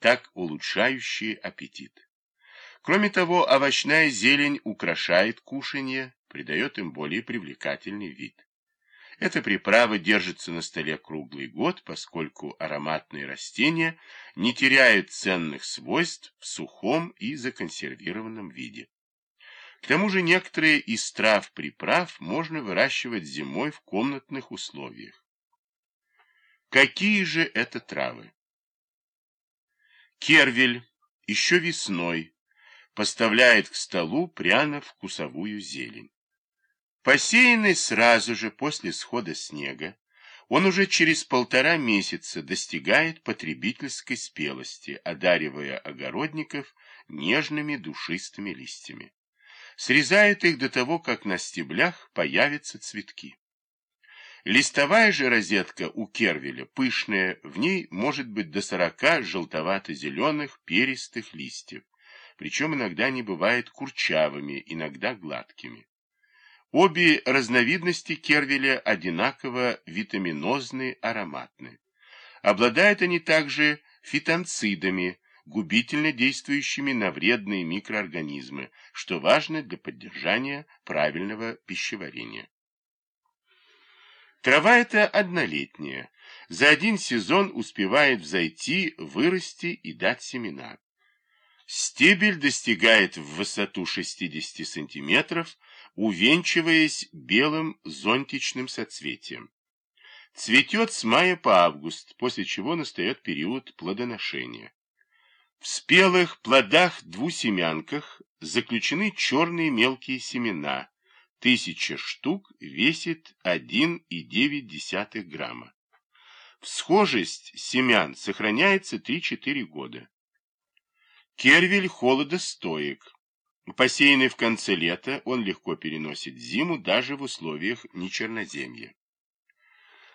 так улучшающие аппетит. Кроме того, овощная зелень украшает кушанье, придает им более привлекательный вид. Эта приправа держится на столе круглый год, поскольку ароматные растения не теряют ценных свойств в сухом и законсервированном виде. К тому же некоторые из трав приправ можно выращивать зимой в комнатных условиях. Какие же это травы? Кервель еще весной поставляет к столу пряно-вкусовую зелень. Посеянный сразу же после схода снега, он уже через полтора месяца достигает потребительской спелости, одаривая огородников нежными душистыми листьями. Срезают их до того, как на стеблях появятся цветки. Листовая же розетка у кервеля пышная, в ней может быть до сорока желтовато-зеленых перистых листьев, причем иногда они бывают курчавыми, иногда гладкими. Обе разновидности кервеля одинаково витаминозны, ароматны. Обладают они также фитонцидами, губительно действующими на вредные микроорганизмы, что важно для поддержания правильного пищеварения. Трава эта однолетняя, за один сезон успевает взойти, вырасти и дать семена. Стебель достигает в высоту 60 сантиметров, увенчиваясь белым зонтичным соцветием. Цветет с мая по август, после чего настает период плодоношения. В спелых плодах-двусемянках заключены черные мелкие семена. Тысяча штук весит 1,9 грамма. Всхожесть семян сохраняется 3-4 года. Кервель холодостоек. Посеянный в конце лета, он легко переносит зиму даже в условиях нечерноземья.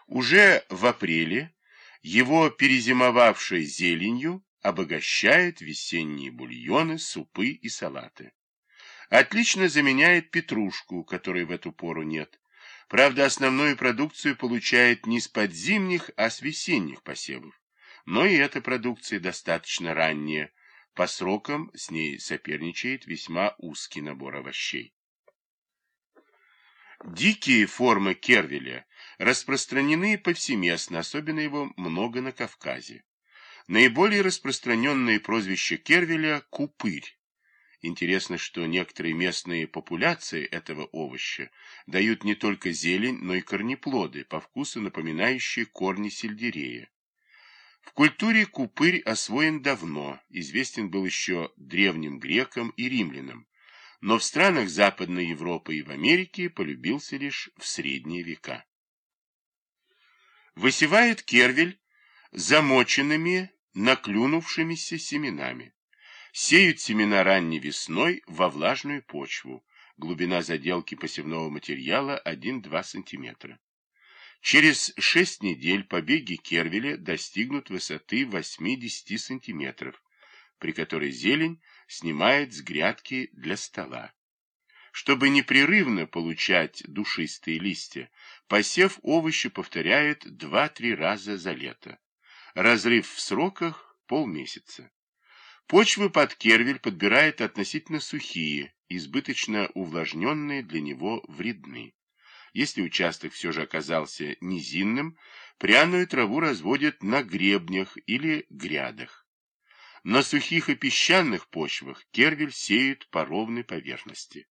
Уже в апреле его перезимовавшей зеленью обогащает весенние бульоны, супы и салаты. Отлично заменяет петрушку, которой в эту пору нет. Правда, основную продукцию получает не с подзимних, а с весенних посевов. Но и эта продукция достаточно ранняя, по срокам с ней соперничает весьма узкий набор овощей. Дикие формы кервеля распространены повсеместно, особенно его много на Кавказе. Наиболее распространенное прозвище кервеля – купырь. Интересно, что некоторые местные популяции этого овоща дают не только зелень, но и корнеплоды, по вкусу напоминающие корни сельдерея. В культуре купырь освоен давно, известен был еще древним грекам и римлянам, но в странах Западной Европы и в Америке полюбился лишь в средние века. Высевает кервель замоченными, наклюнувшимися семенами. Сеют семена ранней весной во влажную почву, глубина заделки посевного материала 1-2 см. Через шесть недель побеги кервеля достигнут высоты 80 сантиметров, при которой зелень снимает с грядки для стола. Чтобы непрерывно получать душистые листья, посев овощи повторяет 2-3 раза за лето. Разрыв в сроках полмесяца. Почвы под кервель подбирает относительно сухие, избыточно увлажненные для него вредны. Если участок все же оказался низинным, пряную траву разводят на гребнях или грядах. На сухих и песчаных почвах кервель сеют по ровной поверхности.